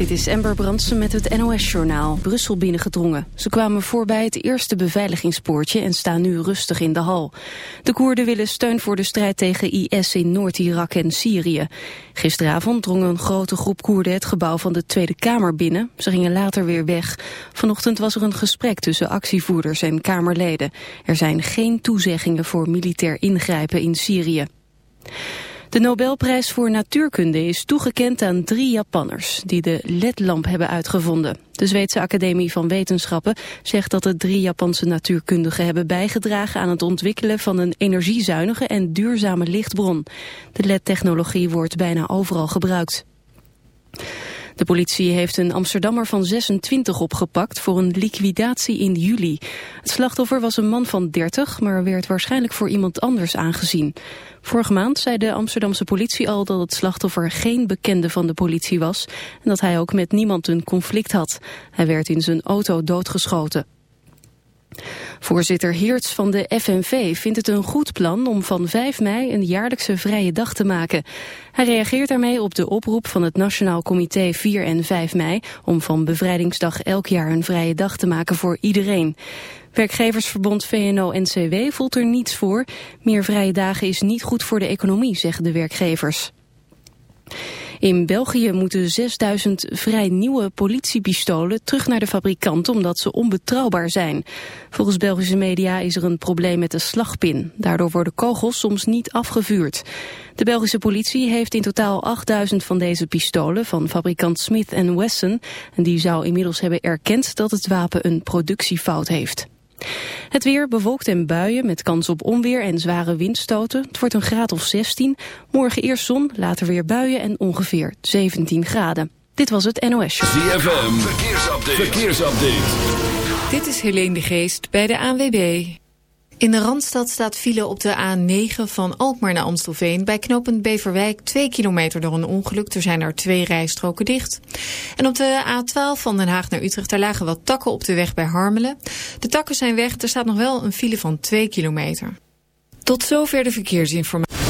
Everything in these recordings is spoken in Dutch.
Dit is Ember Brandsen met het NOS-journaal. Brussel binnengedrongen. Ze kwamen voorbij het eerste beveiligingspoortje en staan nu rustig in de hal. De Koerden willen steun voor de strijd tegen IS in Noord-Irak en Syrië. Gisteravond drong een grote groep Koerden het gebouw van de Tweede Kamer binnen. Ze gingen later weer weg. Vanochtend was er een gesprek tussen actievoerders en Kamerleden. Er zijn geen toezeggingen voor militair ingrijpen in Syrië. De Nobelprijs voor natuurkunde is toegekend aan drie Japanners die de ledlamp hebben uitgevonden. De Zweedse Academie van Wetenschappen zegt dat de drie Japanse natuurkundigen hebben bijgedragen aan het ontwikkelen van een energiezuinige en duurzame lichtbron. De LED-technologie wordt bijna overal gebruikt. De politie heeft een Amsterdammer van 26 opgepakt voor een liquidatie in juli. Het slachtoffer was een man van 30, maar werd waarschijnlijk voor iemand anders aangezien. Vorige maand zei de Amsterdamse politie al dat het slachtoffer geen bekende van de politie was... en dat hij ook met niemand een conflict had. Hij werd in zijn auto doodgeschoten. Voorzitter Heerts van de FNV vindt het een goed plan om van 5 mei een jaarlijkse vrije dag te maken. Hij reageert daarmee op de oproep van het Nationaal Comité 4 en 5 mei om van bevrijdingsdag elk jaar een vrije dag te maken voor iedereen. Werkgeversverbond VNO-NCW voelt er niets voor. Meer vrije dagen is niet goed voor de economie, zeggen de werkgevers. In België moeten 6000 vrij nieuwe politiepistolen terug naar de fabrikant omdat ze onbetrouwbaar zijn. Volgens Belgische media is er een probleem met de slagpin. Daardoor worden kogels soms niet afgevuurd. De Belgische politie heeft in totaal 8000 van deze pistolen van fabrikant Smith Wesson. En die zou inmiddels hebben erkend dat het wapen een productiefout heeft. Het weer bewolkt en buien met kans op onweer en zware windstoten. Het wordt een graad of 16. Morgen eerst zon, later weer buien en ongeveer 17 graden. Dit was het NOS Show. ZFM, verkeersupdate. verkeersupdate. Dit is Helene de Geest bij de ANWB. In de Randstad staat file op de A9 van Alkmaar naar Amstelveen. Bij knooppunt Beverwijk 2 kilometer door een ongeluk. Er zijn er twee rijstroken dicht. En op de A12 van Den Haag naar Utrecht... daar lagen wat takken op de weg bij Harmelen. De takken zijn weg. Er staat nog wel een file van 2 kilometer. Tot zover de verkeersinformatie.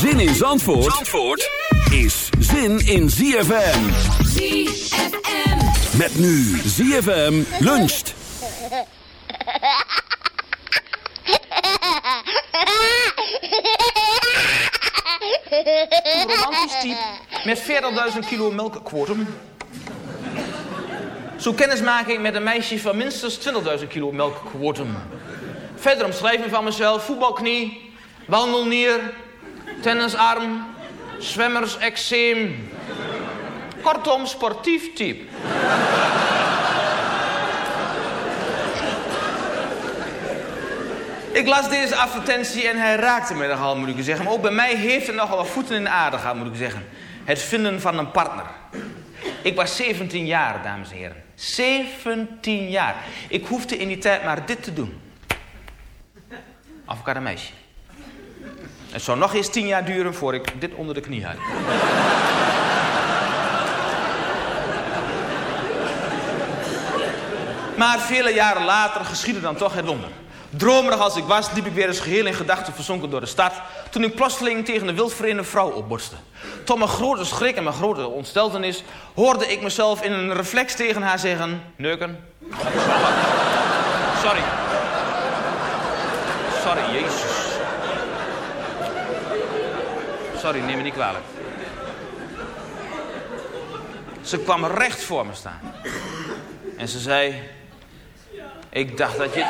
Zin in Zandvoort, Zandvoort is zin in ZFM. ZFM. Met nu ZFM luncht. Een romantisch type met 40.000 kilo melkquotum. Zo kennismaking met een meisje van minstens 20.000 kilo melkquotum. Verder omschrijving van mezelf, voetbalknie, wandelnier, tennisarm, zwemmersexeem. Kortom, sportief type. Ik las deze advertentie en hij raakte me nogal, moet ik zeggen. Maar ook bij mij heeft het nogal wat voeten in de aarde gehad, moet ik zeggen. Het vinden van een partner. Ik was 17 jaar, dames en heren. 17 jaar. Ik hoefde in die tijd maar dit te doen. Of een meisje. Het zou nog eens tien jaar duren voor ik dit onder de knie had. maar vele jaren later geschiedde dan toch het wonder. Dromerig als ik was, liep ik weer eens geheel in gedachten verzonken door de stad... toen ik plotseling tegen een wildvreemde vrouw opborstte. Tot mijn grote schrik en mijn grote ontsteltenis... hoorde ik mezelf in een reflex tegen haar zeggen... Neuken. Sorry. Sorry, jezus. Sorry, neem me niet kwalijk. Ze kwam recht voor me staan. En ze zei... Ik dacht dat je...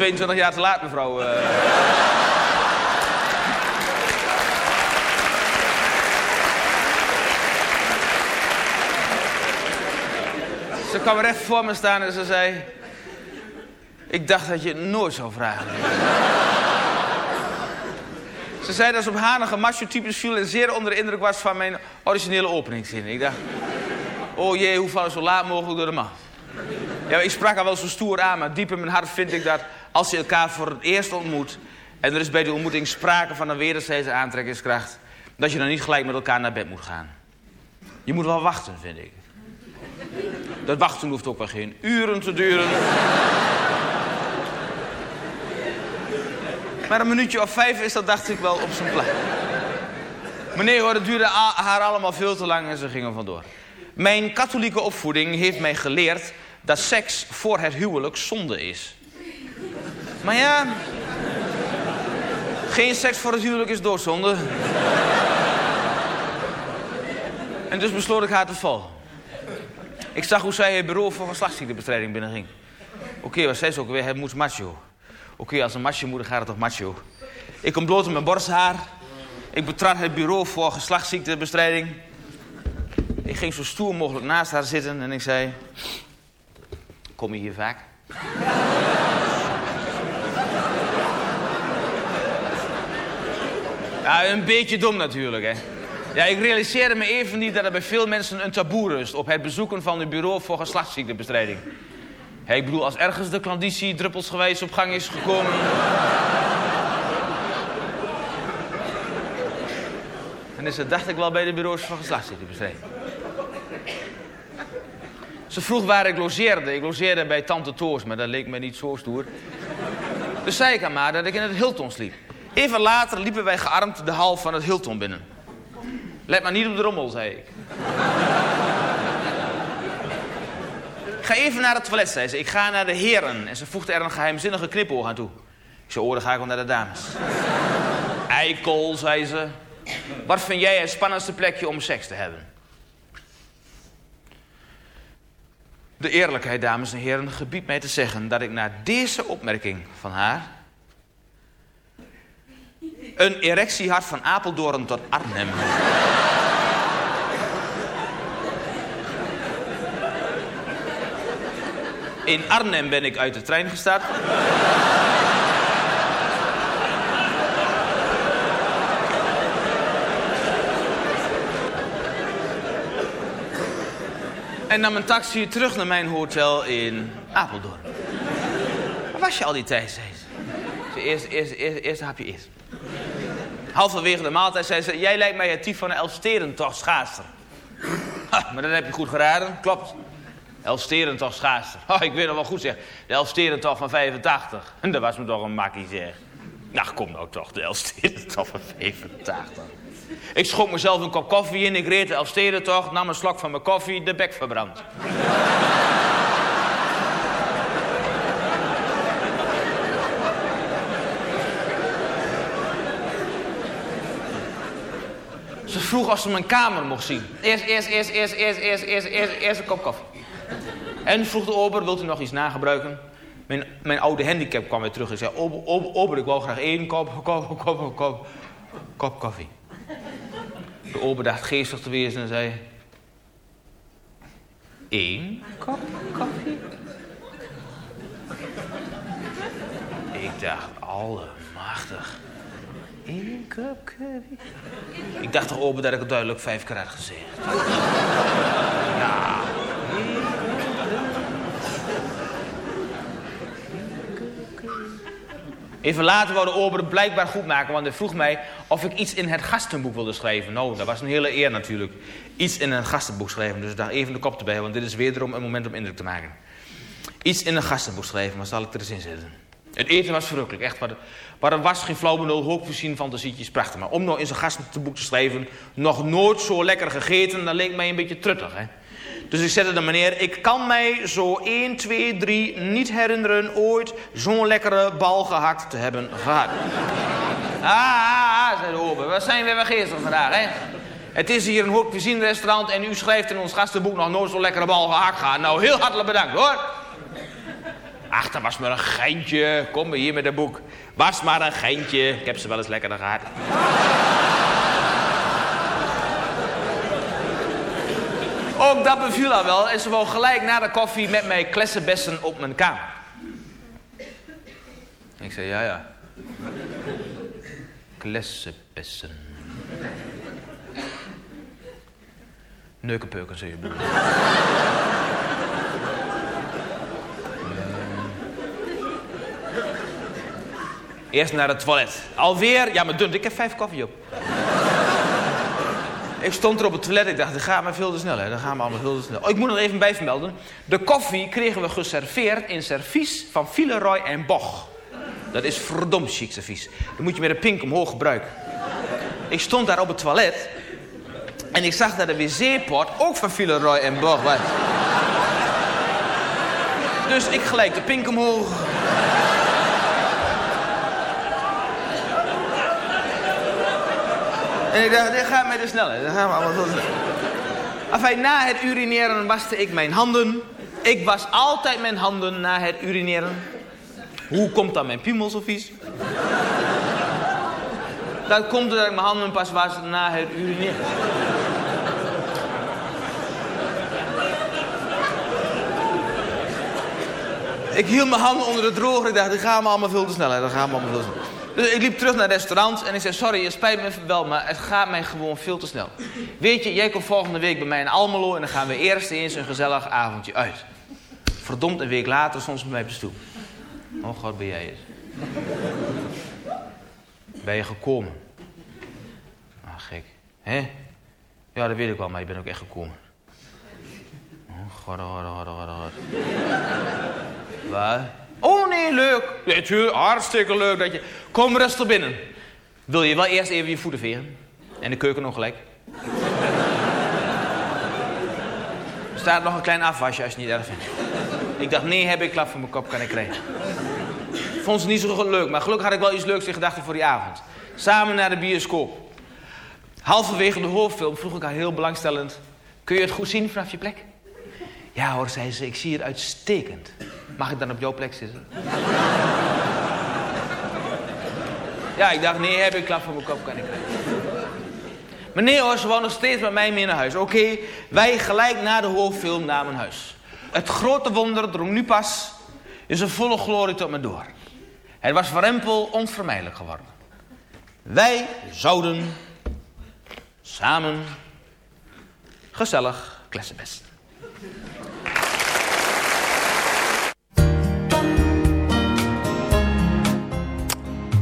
22 jaar te laat, mevrouw. eh. Ze kwam recht voor me staan en ze zei... Ik dacht dat je het nooit zou vragen. ze zei dat ze op hanige macho-types viel... en zeer onder de indruk was van mijn originele openingszin. Ik dacht... Oh jee, hoe ik zo laat mogelijk door de man? Ja, ik sprak haar wel zo stoer aan, maar diep in mijn hart vind ik dat... als je elkaar voor het eerst ontmoet... en er is bij die ontmoeting sprake van een wederzijdse aantrekkingskracht... dat je dan niet gelijk met elkaar naar bed moet gaan. Je moet wel wachten, vind ik. Dat wachten hoeft ook wel geen uren te duren. Maar een minuutje of vijf is dat, dacht ik, wel op zijn plaats. Meneer hoor, het duurde haar allemaal veel te lang en ze gingen vandoor. Mijn katholieke opvoeding heeft mij geleerd dat seks voor het huwelijk zonde is. Maar ja, geen seks voor het huwelijk is doodzonde. En dus besloot ik haar te volgen. Ik zag hoe zij het bureau voor geslachtsziektebestrijding binnenging. Oké, wat zei ze ook weer? Het moet macho. Oké, als een macho moet, dan gaat het toch macho. Ik ontblootte mijn borsthaar. Ik betrad het bureau voor geslachtsziektebestrijding. Ik ging zo stoer mogelijk naast haar zitten en ik zei... Kom je hier vaak? Ja, een beetje dom natuurlijk, hè. Ja, ik realiseerde me even niet dat er bij veel mensen een taboe rust... op het bezoeken van het bureau voor geslachtsziektebestrijding. Ik bedoel, als ergens de klanditie druppelsgewijs op gang is gekomen... dan is het, dacht ik wel, bij de bureaus voor geslachtsziektebestrijding. Ze vroeg waar ik logeerde. Ik logeerde bij Tante Toos, maar dat leek me niet zo stoer. Dus zei ik aan haar dat ik in het Hilton sliep. Even later liepen wij gearmd de hal van het Hilton binnen. Let maar niet op de rommel, zei ik. Ga even naar het toilet, zei ze. Ik ga naar de heren. En ze voegde er een geheimzinnige knipoog aan toe. Ik zei, oh, dan ga ik wel naar de dames. Eikel, zei ze. Wat vind jij het spannendste plekje om seks te hebben? De eerlijkheid, dames en heren, gebiedt mij te zeggen dat ik na deze opmerking van haar... een erectie had van Apeldoorn tot Arnhem. In Arnhem ben ik uit de trein gestapt. En nam een taxi terug naar mijn hotel in Apeldoorn. Waar was je al die tijd, zei ze. Eerst, eerst, eerst, eerst hapje eerst. Halverwege de maaltijd zei ze... Jij lijkt mij het type van de Elfsterentocht schaatser. Ha, maar dat heb je goed geraden, klopt. Elfsterentocht schaatser. Oh, ik weet nog wel goed zeg. De Elfsterentocht van 85. En dat was me toch een makkie zeg. Nou, kom nou toch, de Elfsterentocht van 85. Ik schonk mezelf een kop koffie in, ik reed de Elfstedentocht, nam een slok van mijn koffie, de bek verbrand. Ze vroeg of ze mijn kamer mocht zien. Eerst, eerst, eerst, eerst, eerst, eerst, eerst, eerst, eerst een kop koffie. En vroeg de ober, wilt u nog iets nagebruiken? Mijn, mijn oude handicap kwam weer terug. Ik zei, ober, ober, ober ik wou graag één kop, kop, kop, kop, kop koffie. De ober dacht geestig te wezen en zei... Eén kop koffie? Ik dacht, allemachtig. Cup curry? Ik dacht toch open dat ik het duidelijk vijf keer had gezegd. ja. Even later wou de ober blijkbaar goed maken, want hij vroeg mij of ik iets in het gastenboek wilde schrijven. Nou, dat was een hele eer natuurlijk. Iets in een gastenboek schrijven, dus daar even de kop erbij, want dit is wederom een moment om indruk te maken. Iets in een gastenboek schrijven, maar zal ik er eens in zitten? Het eten was verrukkelijk, echt. Maar, maar er was geen flauw benul, hoogvoorzien fantasietjes, prachtig. Maar om nou in zo'n gastenboek te schrijven, nog nooit zo lekker gegeten, dat leek mij een beetje truttig, hè. Dus ik zette de meneer, ik kan mij zo 1, 2, 3 niet herinneren ooit zo'n lekkere bal gehakt te hebben gehad. ah, ah, ah, zei de ober, wat zijn we weer geestig vandaag, hè? Het is hier een hoog restaurant en u schrijft in ons gastenboek nog nooit zo'n lekkere bal gehakt gehad. Nou, heel hartelijk bedankt, hoor. Ach, dat was maar een geintje. Kom maar hier met een boek. Was maar een geintje. Ik heb ze wel eens lekkerder gehad. Ook dat beviel haar wel. En ze wou gelijk na de koffie met mij klessenbessen op mijn kamer. Ik zei, ja, ja. Klessenbessen. Neukenpeuken, zei je bedoel. Eerst naar het toilet. Alweer, ja maar dun, ik heb vijf koffie op. ik stond er op het toilet, ik dacht, dat gaat maar veel te snel, hè. Dat gaat maar allemaal veel te snel. Oh, ik moet nog even bijvermelden. De koffie kregen we geserveerd in servies van Villeroy en Boch. Dat is verdomd chic servies. Dan moet je met een pink omhoog gebruiken. Ik stond daar op het toilet. En ik zag dat de wc-pot ook van Villeroy en Boch was. Dus ik gelijk de pink omhoog. En ik dacht, dit gaat mij te snel. Dat gaan we allemaal zo snel. Enfin, na het urineren waste ik mijn handen. Ik was altijd mijn handen na het urineren. Hoe komt dan mijn piemel zo vies? Dat komt doordat ik mijn handen pas was na het urineren. Ik hield mijn handen onder de droger. Ik dacht, dit gaat me allemaal veel te snel. Dat gaat me allemaal veel te snel. Dus ik liep terug naar het restaurant en ik zei... Sorry, het spijt me wel, maar het gaat mij gewoon veel te snel. Weet je, jij komt volgende week bij mij in Almelo... en dan gaan we eerst eens een gezellig avondje uit. Verdomd, een week later ze bij mij op de stoep. Oh god, ben jij het? Ben je gekomen? Ah, gek. Hè? Ja, dat weet ik wel, maar je bent ook echt gekomen. Oh god, god, god, oh god. Wat? Oh nee, leuk. Ja, tuurlijk, hartstikke leuk dat je... Kom rustig binnen. Wil je wel eerst even je voeten vegen? En de keuken nog gelijk? Er staat nog een klein afwasje als je het niet erg vindt. Ik dacht, nee, heb ik klap voor mijn kop, kan ik krijgen. Vond ze niet zo leuk, maar gelukkig had ik wel iets leuks in gedachten voor die avond. Samen naar de bioscoop. Halverwege de hoofdfilm vroeg ik haar heel belangstellend... Kun je het goed zien vanaf je plek? Ja hoor, zei ze, ik zie het uitstekend. Mag ik dan op jouw plek zitten? ja, ik dacht, nee, heb ik klap voor mijn kop, kan ik krijgen. Nee hoor, ze wou nog steeds met mij mee naar huis. Oké, wij gelijk na de hoofdfilm naar mijn huis. Het grote wonder drong nu pas in zijn volle glorie tot me door. Het was voor onvermijdelijk geworden. Wij zouden samen gezellig klessenbest.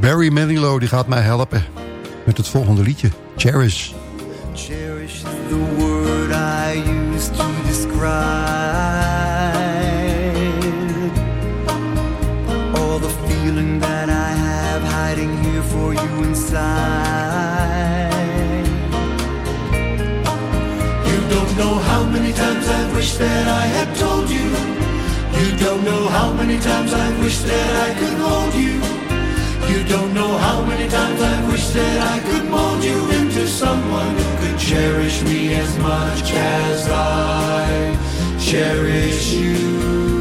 Barry Manilow die gaat mij helpen met het volgende liedje. Cherish. Cherish is the word I use to describe I've that I had told you. You don't know how many times I've wished that I could hold you. You don't know how many times I've wished that I could mold you into someone who could cherish me as much as I cherish you.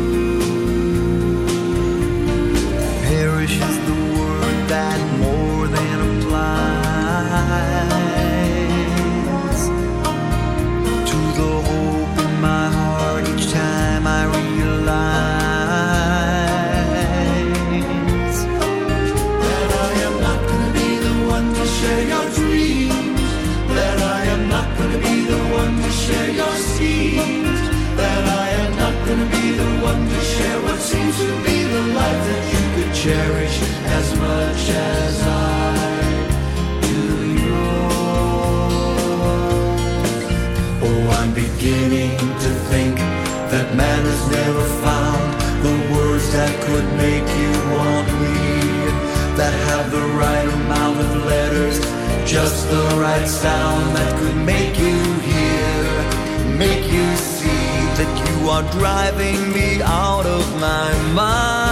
the right sound that could make you hear, make you see that you are driving me out of my mind.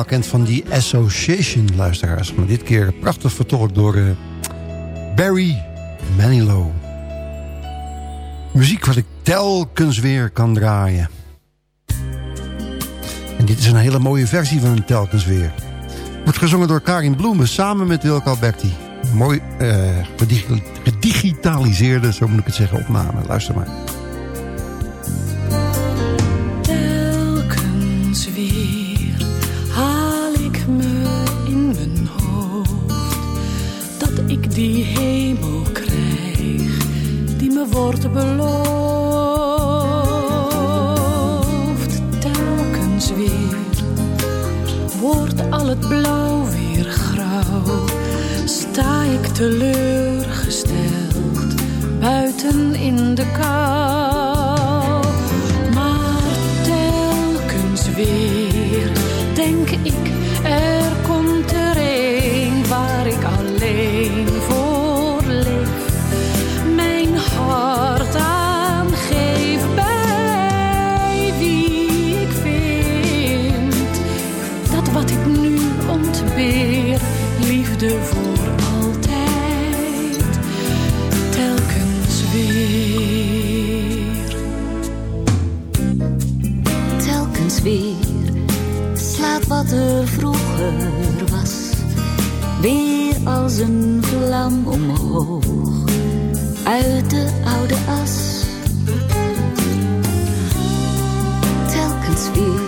allemaal kent van die Association luisteraars. Maar dit keer prachtig vertolkt door eh, Barry Manilow. Muziek wat ik telkens weer kan draaien. En dit is een hele mooie versie van Telkens Weer. Wordt gezongen door Karin Bloemen samen met Wilke Alberti. Mooi uh, gedigitaliseerde, zo moet ik het zeggen, opname. Luister maar. teleurgesteld buiten in de kou. Maar telkens weer denk ik er vroeger was, weer als een vlam omhoog uit de oude as. Telkens weer,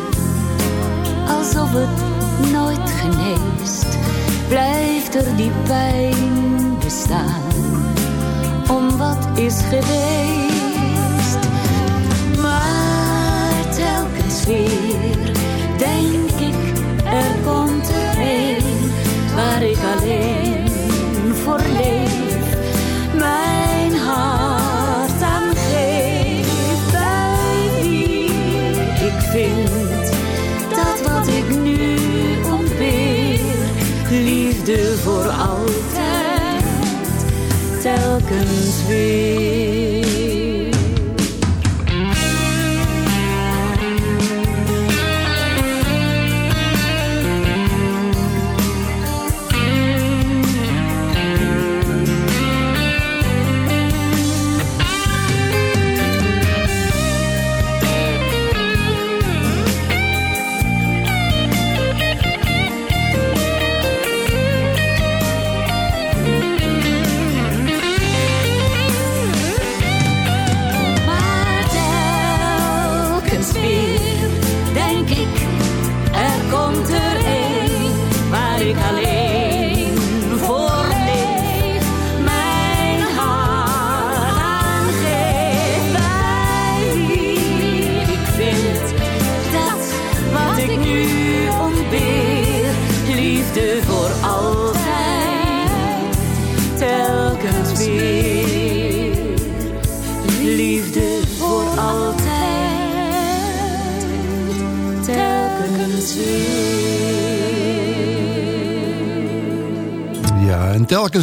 alsof het nooit geneest, blijft er die pijn bestaan om wat is geweest. be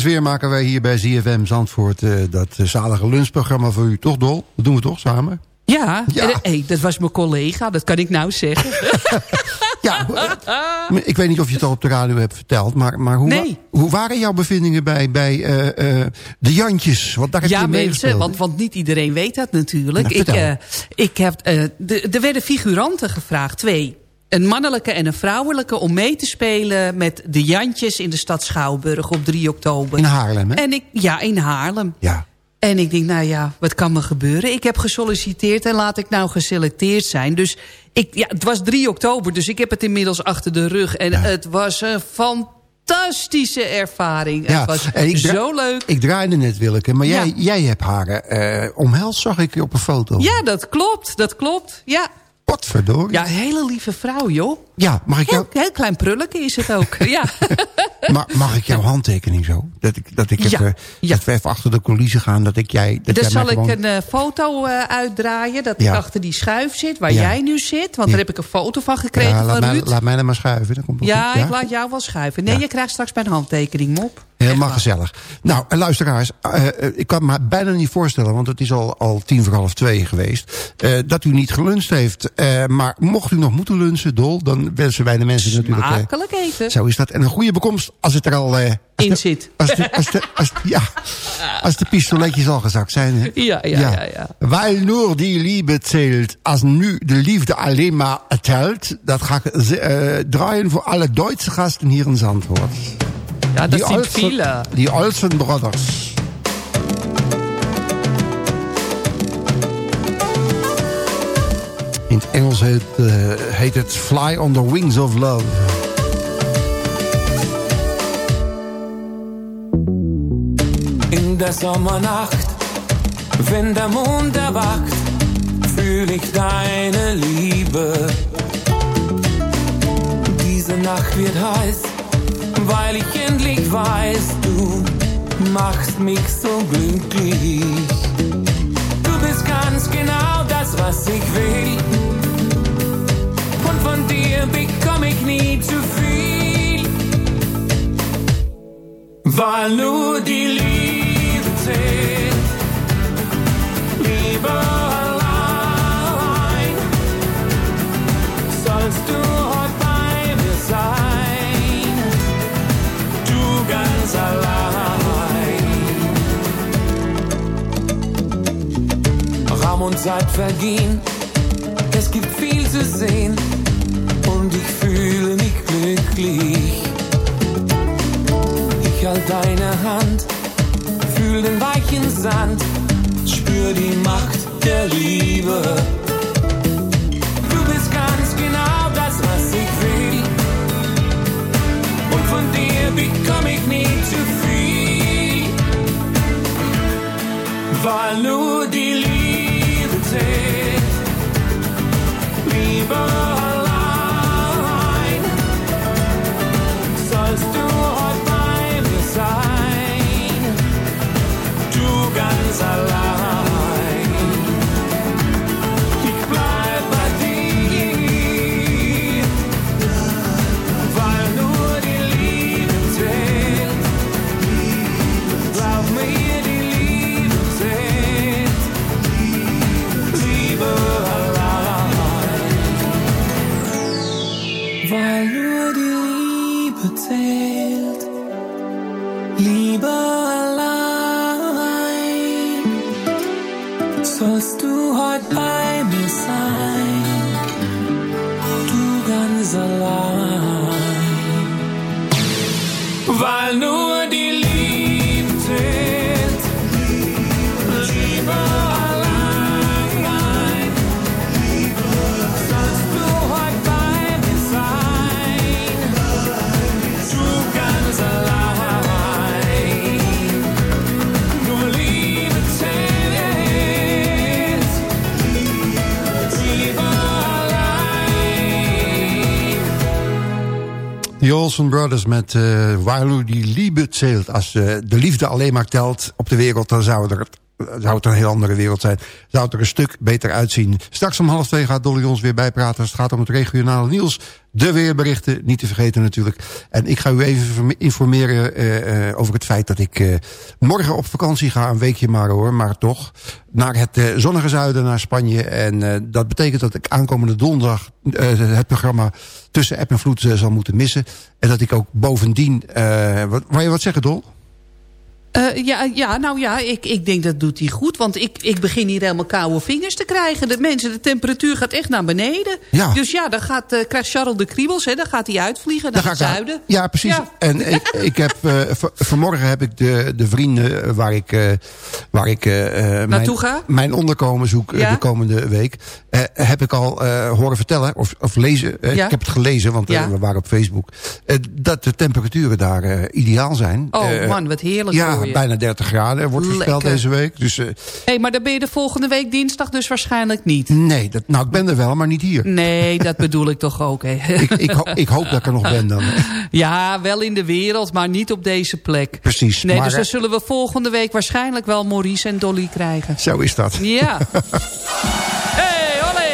Weer maken wij hier bij ZFM Zandvoort... eh, dat eh, zalige lunchprogramma voor u. Toch, Dol? Dat doen we toch samen? Ja, Ja. en, hey, dat was mijn collega, dat kan ik nou zeggen. Ja, Ik weet niet of je het al op de radio hebt verteld... maar, maar hoe, Nee. wa- hoe waren jouw bevindingen bij, bij eh, eh, de Jantjes? Want daar heb ja, je mee mensen, want, want niet iedereen weet dat natuurlijk. Nou, ik, eh, ik heb, eh, de- er werden figuranten gevraagd, twee. Een mannelijke en een vrouwelijke om mee te spelen met de Jantjes in de stad Schouwburg op 3 oktober. In Haarlem, hè? En ik, ja, in Haarlem. Ja. En ik denk, nou ja, wat kan me gebeuren? Ik heb gesolliciteerd en laat ik nou geselecteerd zijn. Dus ik, ja, het was 3 oktober, dus ik heb het inmiddels achter de rug. En het was een fantastische ervaring. Ja, Het was en ik dra- zo leuk. Ik draaide net, Willeke, maar jij, Ja. jij hebt haar eh omhelst, zag ik op een foto. Ja, dat klopt, dat klopt. Ja, Potverdorie. ja hele lieve vrouw, joh. Ja, mag ik, jou, Heel, heel klein prulletje is het ook. ja. ma- mag ik jouw handtekening zo? Dat, ik, dat, ik Ja, even, dat we even achter de coulissen gaan, dat ik jij... Dat Dan jij mij zal ik een eh, foto eh, uitdraaien dat Ja. ik achter die schuif zit, waar Ja. jij nu zit. Want Ja. daar heb ik een foto van gekregen ja, laat, van mij, Ruud. laat mij dan maar schuiven. Dat komt Ja, goed, ik laat jou wel schuiven. Nee, Ja. je krijgt straks mijn handtekening, mop. Helemaal gezellig. Nou, luisteraars, eh, eh, ik kan me bijna niet voorstellen... want het is al, al tien voor half twee geweest... eh, dat u niet geluncht heeft. Maar mocht u nog moeten lunchen, Dol... dan wensen wij de mensen natuurlijk... Makkelijk eten. Zo is dat. En een goede bekomst als het er al... In zit. Als de, als de, als, ja, als de pistoletjes al gezakt zijn. Hè? Ja, ja, ja, ja. Weil nur die Liebe zählt. Als nu de liefde alleen maar telt... dat ga ik draaien voor alle Duitse gasten hier in Zandvoort. Ja, dat die zijn Olsen- viele. Die Olsen Brothers. In het Engels heet, eh, heet het Fly on the Wings of Love. In der Sommernacht, wenn der Mond erwacht, fühl ich deine Liebe. Diese Nacht wird heiß, weil ich endlich weiß, du machst mich so glücklich. Du bist ganz genau das, was ich will. Und von dir bekomm ich nie zu viel. Weil nur die Liebe zählt. Liebe und Zeit vergehen. Es gibt viel zu sehen. Und ich fühle mich glücklich. Ich halt deine Hand, fühl den weichen Sand, spür die Macht der Liebe. Du bist ganz genau das, was ich will. Und von dir bekomm ich nie zu viel. Weil nur die Liebe zählt. Liebe allein. Olsen Brothers met uh, While die Liebe zählt. Als eh, de liefde alleen maar telt op de wereld... dan zouden er zou het een heel andere wereld zijn. Zou het er een stuk beter uitzien. Straks om half twee gaat Dolly ons weer bijpraten. Als het gaat om het regionale nieuws. De weerberichten, niet te vergeten natuurlijk. En ik ga u even informeren uh, uh, over het feit dat ik uh, morgen op vakantie ga. Een weekje maar hoor, maar toch. Naar het zonnige zuiden, naar Spanje. En dat betekent dat ik aankomende donderdag het programma tussen app en vloed zal moeten missen. En dat ik ook bovendien... wat, wou je wat zeggen, Dol? Uh, ja, ja, nou ja, ik, ik denk dat doet hij goed. Want ik, ik begin hier helemaal koude vingers te krijgen. De mensen, de temperatuur gaat echt naar beneden. Ja. Dus ja, dan gaat, uh, krijgt Charles de kriebels. Hè, dan gaat hij uitvliegen naar het zuiden. Ja, precies. Ja. En ik, ik heb, uh, vanmorgen heb ik de, de vrienden waar ik, waar ik ga. Mijn onderkomen zoek ja? de komende week. heb ik al horen vertellen, of, of lezen. Ik heb het gelezen, want we waren op Facebook. dat de temperaturen daar ideaal zijn. Oh man, wat heerlijk ja, bijna 30 graden wordt voorspeld deze week. Dus, uh, hey, maar dan ben je de volgende week dinsdag dus waarschijnlijk niet. Nee, dat, nou ik ben er wel, maar niet hier. Nee, dat bedoel ik toch ook. Hè. ik, ik, ho ik, hoop dat ik er nog ben dan. Ja, wel in de wereld, maar niet op deze plek. Precies. Nee, maar, dus dan zullen we volgende week waarschijnlijk wel Maurice en Dolly krijgen. Zo is dat. Ja. hey, olé!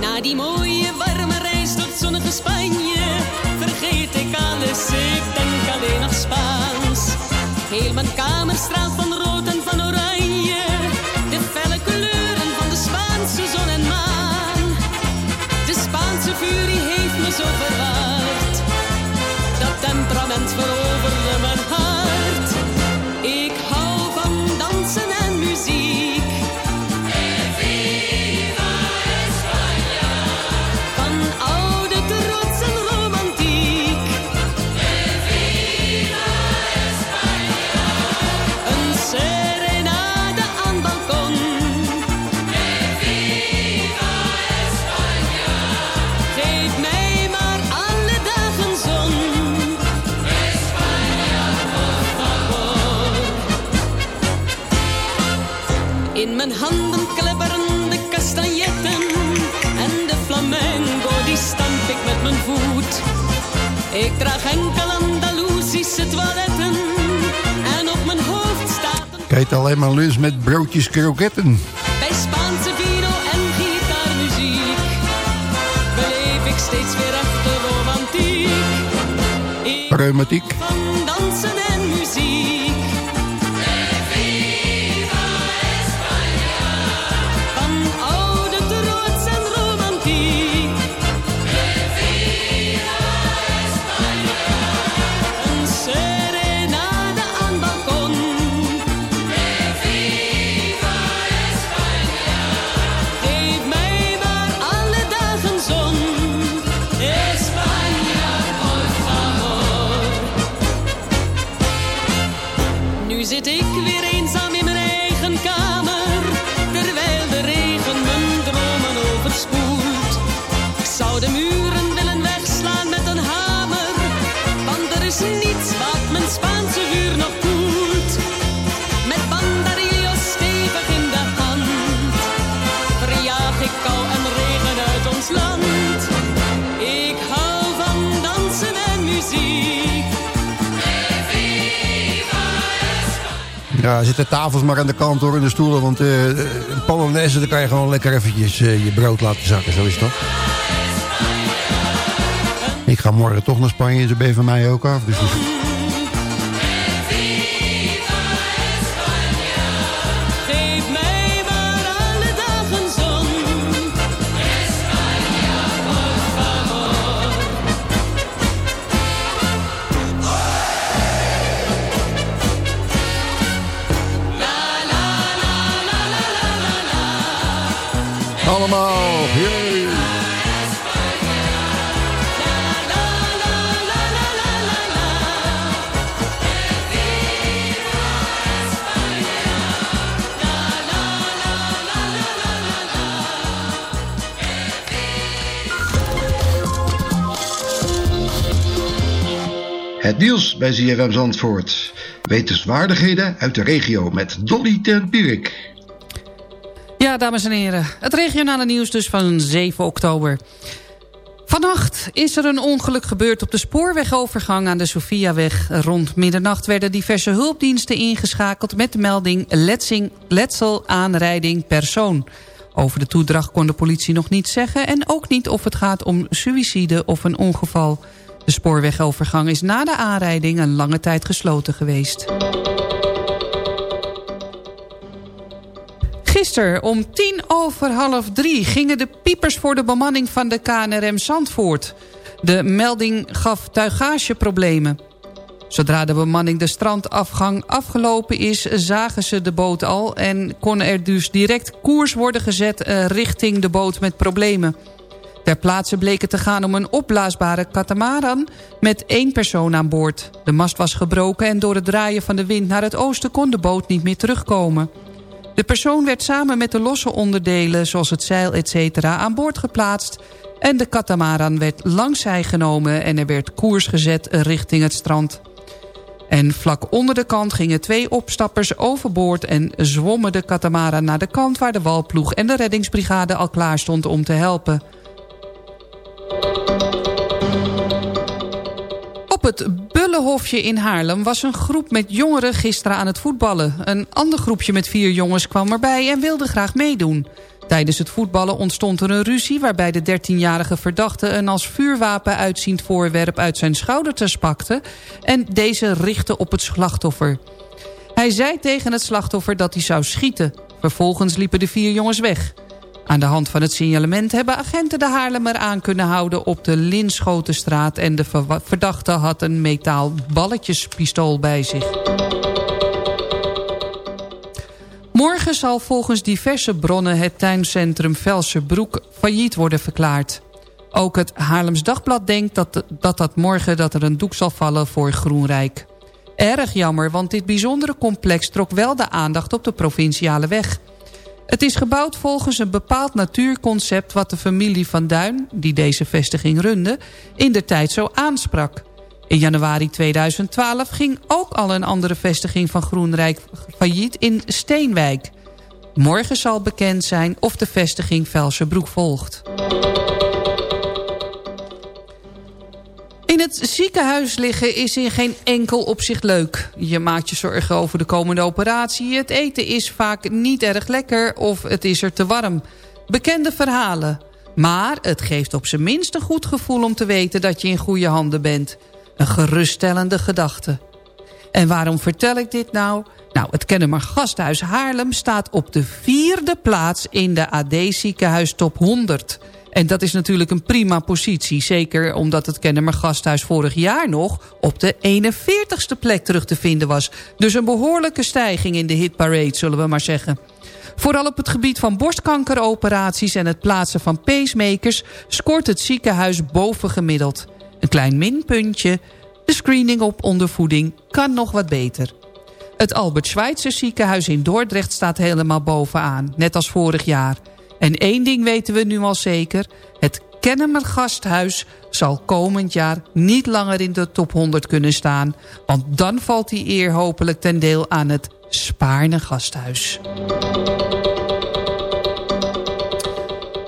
Na die mooie warme reis tot zonnige Spanje straalt van eet alleen maar lunch met broodjes kroketten. bij Spaanse vino en gitaarmuziek. Beleef ik steeds weer echte romantiek. Reumatiek. van dansen en muziek. Ja, zitten tafels maar aan de kant hoor, in de stoelen. Want uh, Polonaise, dan kan je gewoon lekker eventjes uh, je brood laten zakken. Zo is dat. Ik ga morgen toch naar Spanje, ze ben je van mij ook af. Dus... Allemaal, hey. Het nieuws bij ZFM Zandvoort. Wetenswaardigheden uit de regio met Dolly ten Pierik. Dames en heren. Het regionale nieuws dus van 7 oktober. Vannacht is er een ongeluk gebeurd op de spoorwegovergang aan de Sofiaweg. Rond middernacht werden diverse hulpdiensten ingeschakeld... met de melding letsing, letsel aanrijding persoon. Over de toedracht kon de politie nog niet zeggen... en ook niet of het gaat om suïcide of een ongeval. De spoorwegovergang is na de aanrijding een lange tijd gesloten geweest. Gisteren om tien over half drie gingen de piepers voor de bemanning van de KNRM Zandvoort. De melding gaf tuigageproblemen. Zodra de bemanning de strandafgang afgelopen is, zagen ze de boot al... en kon er dus direct koers worden gezet eh, richting de boot met problemen. Ter plaatse bleek het te gaan om een opblaasbare katamaran met één persoon aan boord. De mast was gebroken en door het draaien van de wind naar het oosten kon de boot niet meer terugkomen. De persoon werd samen met de losse onderdelen, zoals het zeil etc. aan boord geplaatst... en de katamaran werd langs zij genomen en er werd koers gezet richting het strand. En vlak onder de kant gingen twee opstappers overboord... en zwommen de katamaran naar de kant waar de walploeg en de reddingsbrigade al klaar stond om te helpen... Op het In Haarlem was een groep met jongeren gisteren aan het voetballen. Een ander groepje met vier jongens kwam erbij en wilde graag meedoen. Tijdens het voetballen ontstond er een ruzie... waarbij de 13-jarige verdachte een als vuurwapen uitziend voorwerp... uit zijn schouder pakte en deze richtte op het slachtoffer. Hij zei tegen het slachtoffer dat hij zou schieten. Vervolgens liepen de vier jongens weg. Aan de hand van het signalement hebben agenten de Haarlemmer aan kunnen houden op de Linschotenstraat... en de verdachte had een metaal balletjespistool bij zich. Morgen zal volgens diverse bronnen het tuincentrum Velserbroek failliet worden verklaard. Ook het Haarlems Dagblad denkt dat, dat dat morgen dat er een doek zal vallen voor Groenrijk. Erg jammer, want dit bijzondere complex trok wel de aandacht op de provinciale weg... Het is gebouwd volgens een bepaald natuurconcept... wat de familie Van Duin, die deze vestiging runde... in de tijd zo aansprak. In januari 2012 ging ook al een andere vestiging van Groenrijk failliet in Steenwijk. Morgen zal bekend zijn of de vestiging Velsenbroek volgt. Het ziekenhuis liggen is in geen enkel opzicht leuk. Je maakt je zorgen over de komende operatie. Het eten is vaak niet erg lekker of het is er te warm. Bekende verhalen. Maar het geeft op zijn minst een goed gevoel om te weten dat je in goede handen bent. Een geruststellende gedachte. En waarom vertel ik dit nou? Nou, het Kennemer Gasthuis Haarlem staat op de vierde plaats in de AD Ziekenhuis Top 100... En dat is natuurlijk een prima positie. Zeker omdat het Kennemer Gasthuis vorig jaar nog op de 41ste plek terug te vinden was. Dus een behoorlijke stijging in de hitparade, zullen we maar zeggen. Vooral op het gebied van borstkankeroperaties en het plaatsen van pacemakers... scoort het ziekenhuis bovengemiddeld. Een klein minpuntje, de screening op ondervoeding kan nog wat beter. Het Albert Schweitzer ziekenhuis in Dordrecht staat helemaal bovenaan, net als vorig jaar... En één ding weten we nu al zeker. Het Kennemer Gasthuis zal komend jaar niet langer in de top 100 kunnen staan. Want dan valt die eer hopelijk ten deel aan het Spaarne Gasthuis.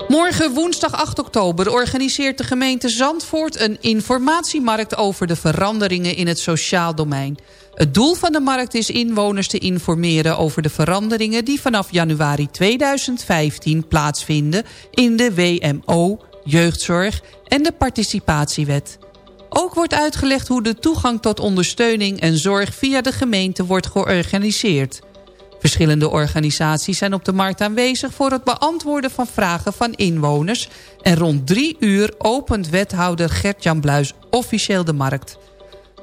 Morgen woensdag 8 oktober organiseert de gemeente Zandvoort... een informatiemarkt over de veranderingen in het sociaal domein. Het doel van de markt is inwoners te informeren over de veranderingen... die vanaf januari 2015 plaatsvinden in de WMO, jeugdzorg en de participatiewet. Ook wordt uitgelegd hoe de toegang tot ondersteuning en zorg via de gemeente wordt georganiseerd. Verschillende organisaties zijn op de markt aanwezig voor het beantwoorden van vragen van inwoners. En rond drie uur opent wethouder Gert-Jan Bluis officieel de markt.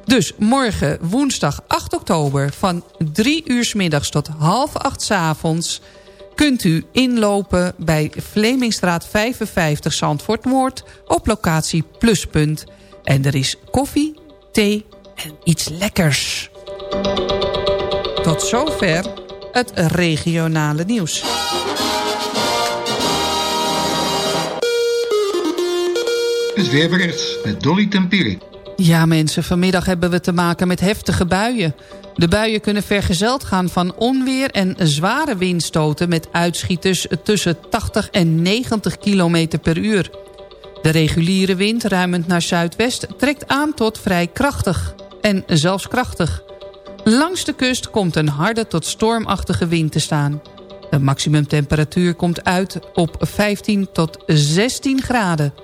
Dus morgen woensdag 8 oktober van 3 uur s middags tot half 8 s avonds... kunt u inlopen bij Vlemingstraat 55 Zandvoort Noord op locatie Pluspunt. En er is koffie, thee en iets lekkers. Tot zover het regionale nieuws. Het weerbericht met Dolly Tempierik. Ja mensen, vanmiddag hebben we te maken met heftige buien. De buien kunnen vergezeld gaan van onweer en zware windstoten... met uitschieters tussen 80 en 90 km per uur. De reguliere wind, ruimend naar zuidwest, trekt aan tot vrij krachtig. En zelfs krachtig. Langs de kust komt een harde tot stormachtige wind te staan. De maximumtemperatuur komt uit op 15 tot 16 graden.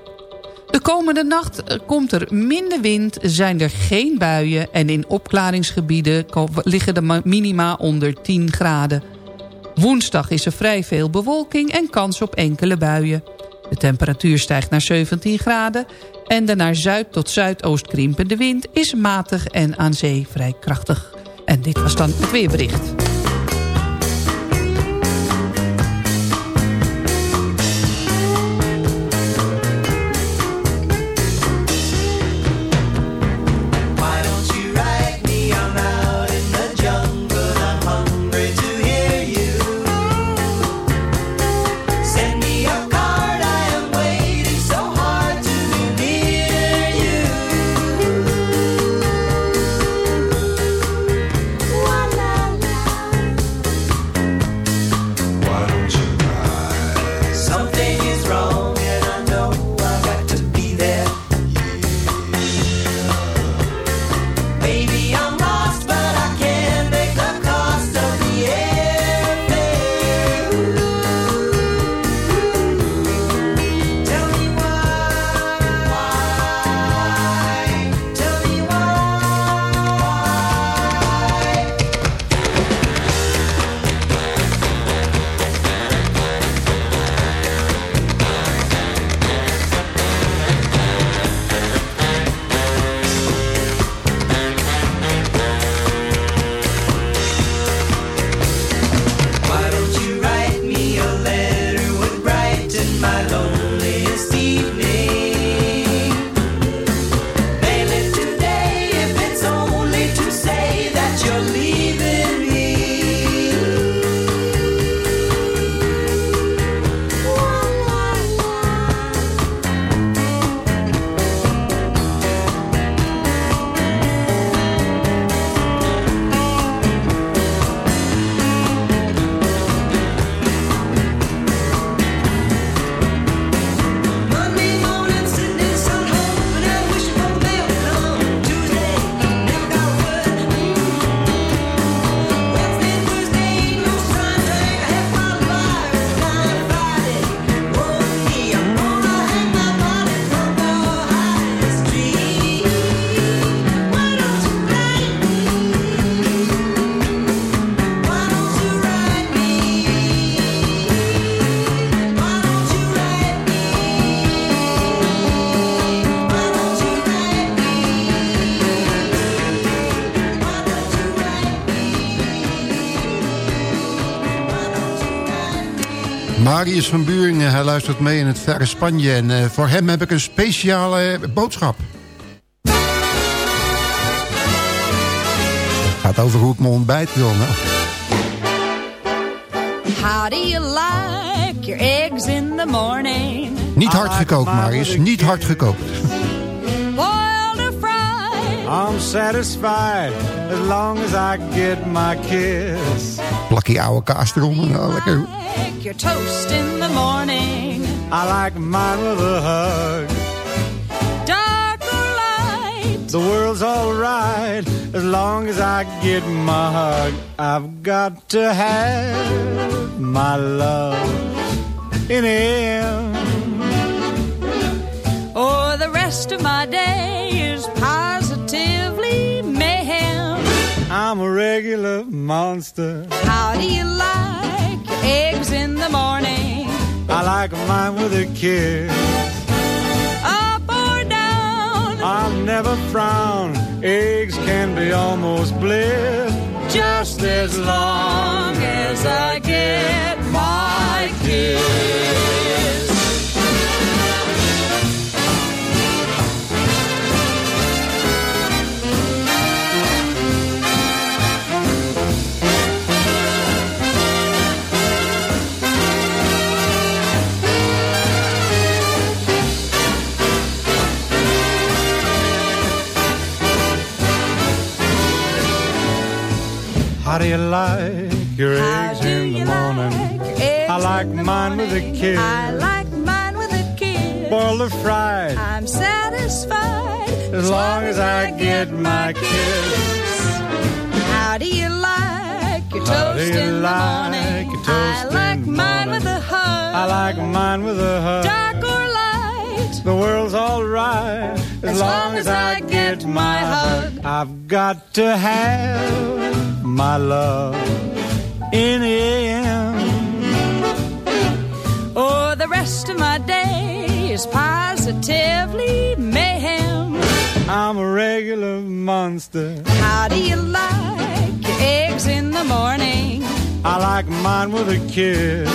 De komende nacht komt er minder wind, zijn er geen buien... en in opklaringsgebieden liggen de minima onder 10 graden. Woensdag is er vrij veel bewolking en kans op enkele buien. De temperatuur stijgt naar 17 graden... en de naar zuid tot zuidoost krimpende wind is matig en aan zee vrij krachtig. En dit was dan het weerbericht. Marius van Buringen, hij luistert mee in het verre Spanje. En eh, voor hem heb ik een speciale boodschap. Het gaat over hoe ik mijn ontbijt wil. Nou. How do you like your eggs in the morning? Niet hard gekookt, Marius. Niet hard gekookt. Boiled or fried? I'm satisfied as long as I get my kiss. Plakkie oude kaas eronder. Nou, lekker. Like your toast in the morning? I like mine with a hug. Dark or light? The world's alright as long as I get my hug. I've got to have my love in him. Or the rest of my day I'm a regular monster. How do you like your eggs in the morning? I like mine with a kiss. Up or down? I'll never frown. Eggs can be almost bliss. Just as long as I get my kiss. How do you like your How eggs in the morning? like I like mine with a morning? kiss. I like mine with a kiss. boiled or fried. I'm satisfied As long as I get my kiss. How do you like your How toast you in the like morning? your toast I like in mine morning? with a hug. I like mine with a hug. Dark or light, The world's alright as, long as I get my hug. I've got to have my love in the AM. or oh, the rest of my day is positively mayhem. I'm a regular monster. How do you like your eggs in the morning? I like mine with a kiss.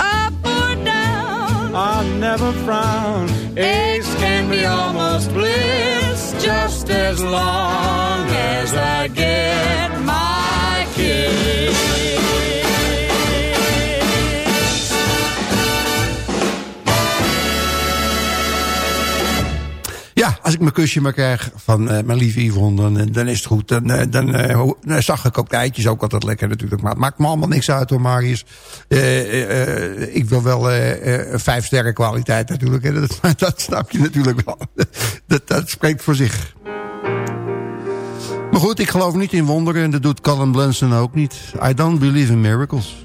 Up or down? I'll never frown. Eggs can be almost bliss just as long as I get my kiss. Ja, als ik mijn kusje maar krijg van eh, mijn lieve Yvonne, dan, eh, dan is het goed. Dan, eh, dan, zag ik ook de eitjes ook altijd lekker natuurlijk. Maar het maakt me allemaal niks uit hoor, Marius. Ik wil wel vijf sterren kwaliteit natuurlijk. Dat, dat snap je natuurlijk wel. dat, spreekt voor zich. Maar goed, ik geloof niet in wonderen. En dat doet Colin Blunson ook niet. I don't believe in miracles.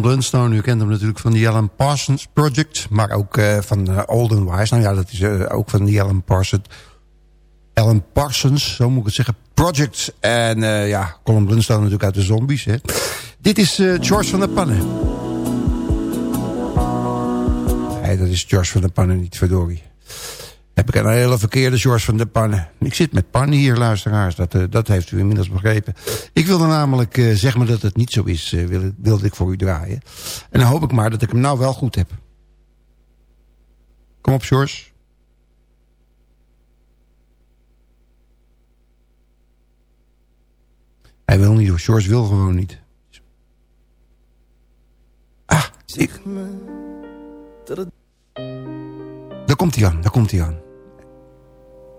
Colin Blunstone, u kent hem natuurlijk van de Alan Parsons Project. Maar ook eh, van eh, Olden Wise. Nou ja, dat is eh, ook van die Alan Parsons. Alan Parsons, zo moet ik het zeggen. Project. En ja, Colin Blunstone natuurlijk uit de zombies. Dit is George van der Pannen. Nee, dat is George van der Pannen niet, verdorie. Heb ik een hele verkeerde George van der Pannen. Ik zit met pannen hier, luisteraars. Dat, eh, dat heeft u inmiddels begrepen. Ik wilde namelijk eh, zeggen maar dat het niet zo is. eh, wil, wilde ik voor u draaien. En dan hoop ik maar dat ik hem nou wel goed heb. Kom op, George. Hij wil niet. George wil gewoon niet. Ah, Ik... Daar komt hij aan, daar komt hij aan.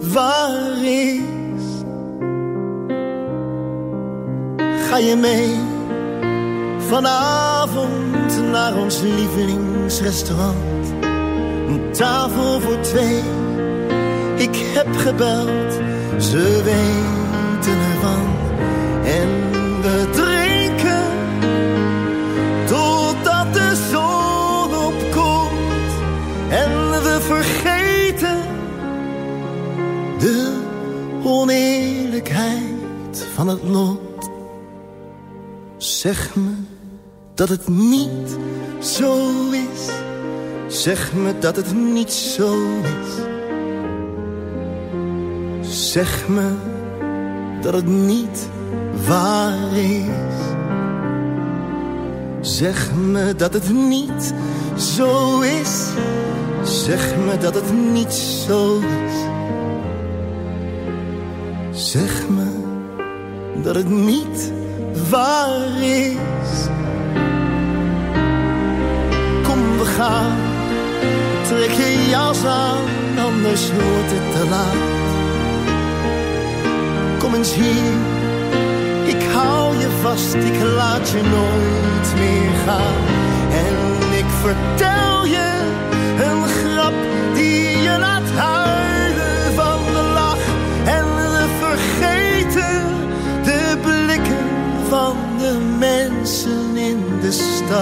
waar is. Ga je mee vanavond naar ons lievelingsrestaurant? Een tafel voor twee. Ik heb gebeld, ze weten ervan. En de oneerlijkheid van het lot. Zeg me dat het niet zo is. Zeg me dat het niet zo is. Zeg me dat het niet waar is. Zeg me dat het niet zo is. Zeg me dat het niet zo is. Zeg me dat het niet waar is. Kom, we gaan. Trek je jas aan, anders wordt het te laat. Kom eens hier, ik hou je vast, ik laat je nooit meer gaan. En ik vertel je We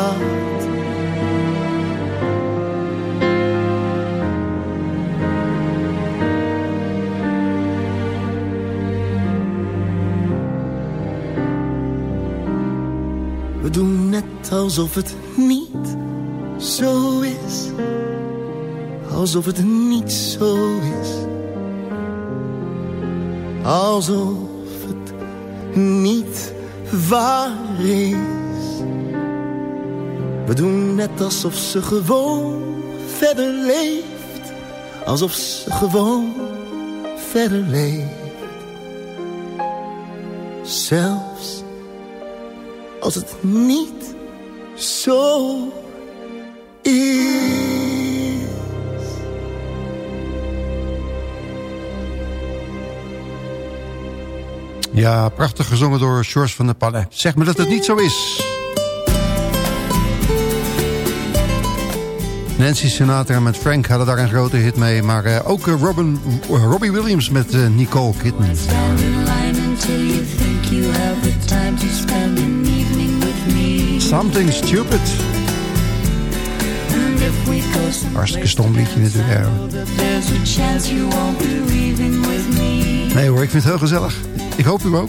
doen net alsof het niet zo is. Alsof het niet zo is. Alsof het niet waar is. We doen net alsof ze gewoon verder leeft. Alsof ze gewoon verder leeft. Zelfs als het niet zo is. Ja, prachtig gezongen door George van der Palle. Zeg me dat het niet zo is. Nancy Sinatra met Frank hadden daar een grote hit mee. Maar uh, ook uh, Robin, uh, Robbie Williams met Nicole Kidman. Something Stupid. Hartstikke stom liedje natuurlijk. Nee hoor, ik vind het heel gezellig. Ik hoop u ook.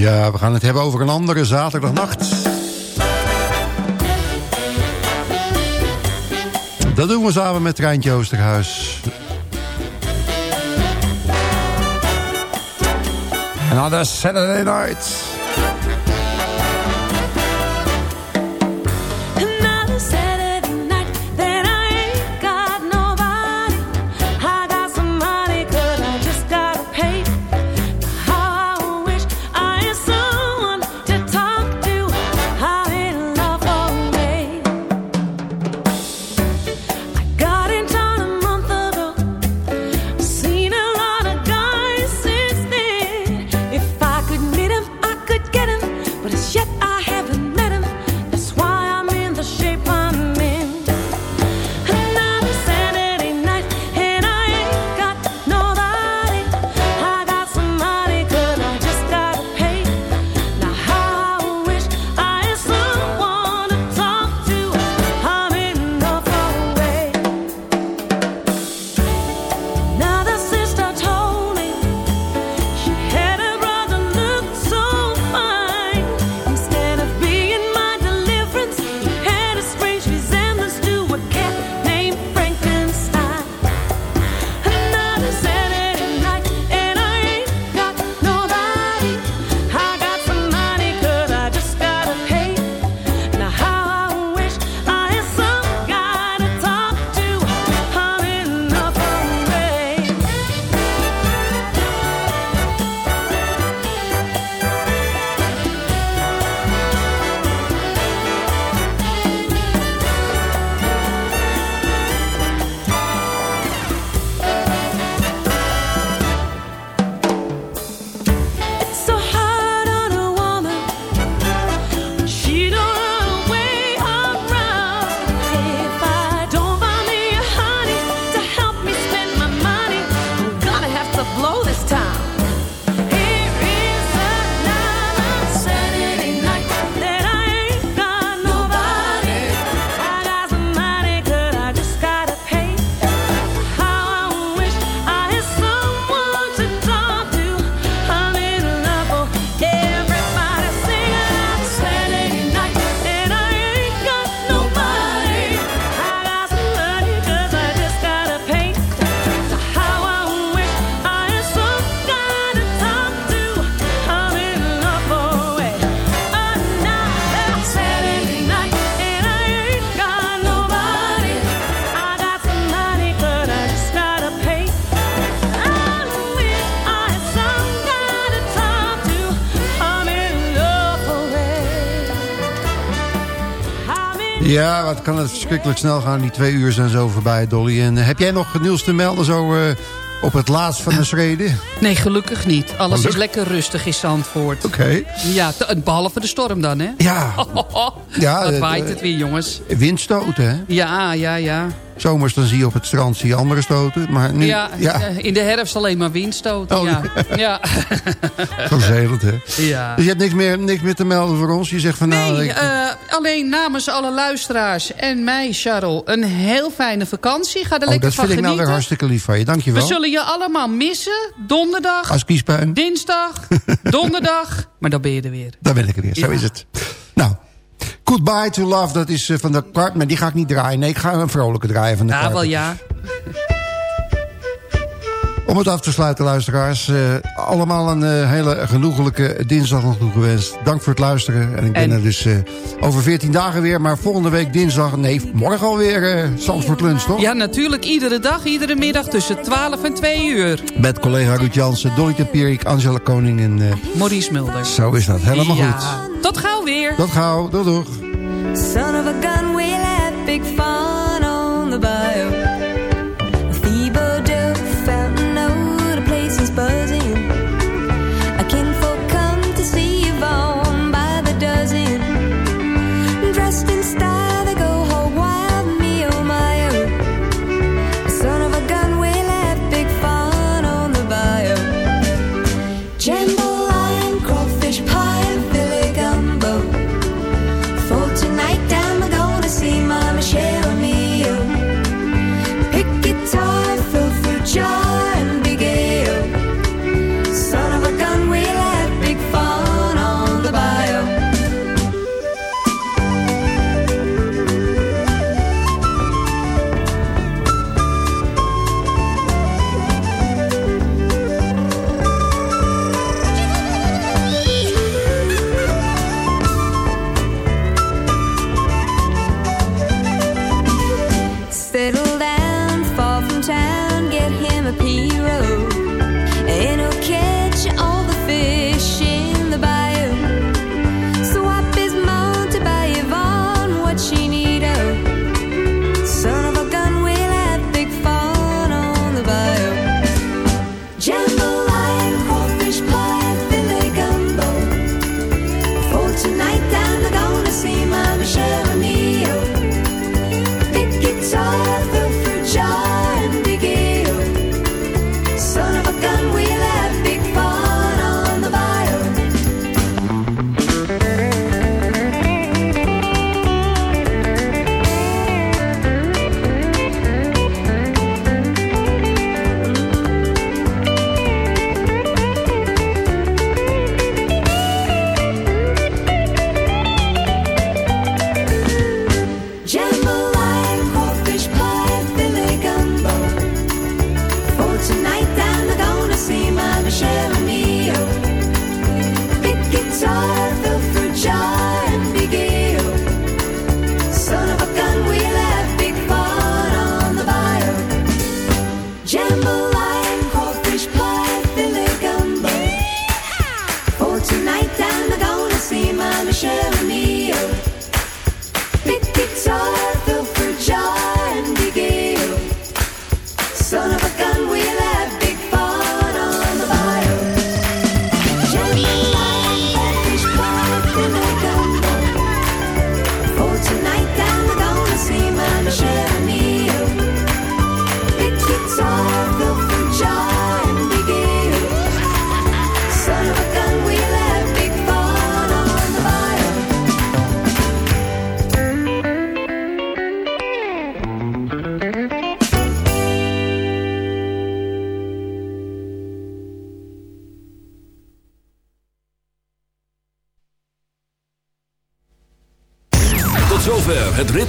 Ja, we gaan het hebben over een andere zaterdagnacht. Dat doen we samen met Treintje Oosterhuis. Another Saturday night. Kan het verschrikkelijk snel gaan. Die twee uur zijn zo voorbij, Dolly. En eh, heb jij nog nieuws te melden zo eh, op het laatst van de schreden? Nee, gelukkig niet. Alles is lekker rustig in Zandvoort. Oké. Ja, behalve de storm dan, hè? Ja. Ja, Wat eh, waait eh, het weer, jongens. Windstoten, hè? Ja, ja, ja. Zomers dan zie je op het strand zie je andere stoten. Maar nu, ja, ja, eh, in de herfst alleen maar windstoten, Oh, ja. ja. vervelend, hè? Ja. Dus je hebt niks meer, niks meer te melden voor ons? Je zegt van nou... Nee, ik- eh, alleen namens alle luisteraars en mij, Charles, een heel fijne vakantie. Ga er oh, lekker dat van vind ik nou genieten. weer hartstikke lief van je. We Dankjewel. zullen je allemaal missen. Donderdag, Als kiespijn. dinsdag, donderdag. Maar dan ben je er weer. Daar ben ik er weer, zo is het. Nou, Goodbye to Love, dat is eh, van de Carpenter. Die ga ik niet draaien. Nee, ik ga een vrolijke draaien van de Ja, wel ja. Om het af te sluiten, luisteraars. eh, allemaal een eh, hele genoegelijke dinsdag nog toegewenst. Dank voor het luisteren. En ik ben En- er dus over 14 dagen weer. Maar volgende week dinsdag, nee, morgen alweer uh, Zandvoort Lunch, toch? Ja, natuurlijk. Iedere dag, iedere middag tussen 12 en 2 uur. Met collega Ruud Jansen, Dolly Tempierik, Angela Koning en... Maurice Mulder. Zo is dat, helemaal ja. goed. Tot gauw weer. Tot gauw, doeg doeg. Son of a gun, we'll have big fun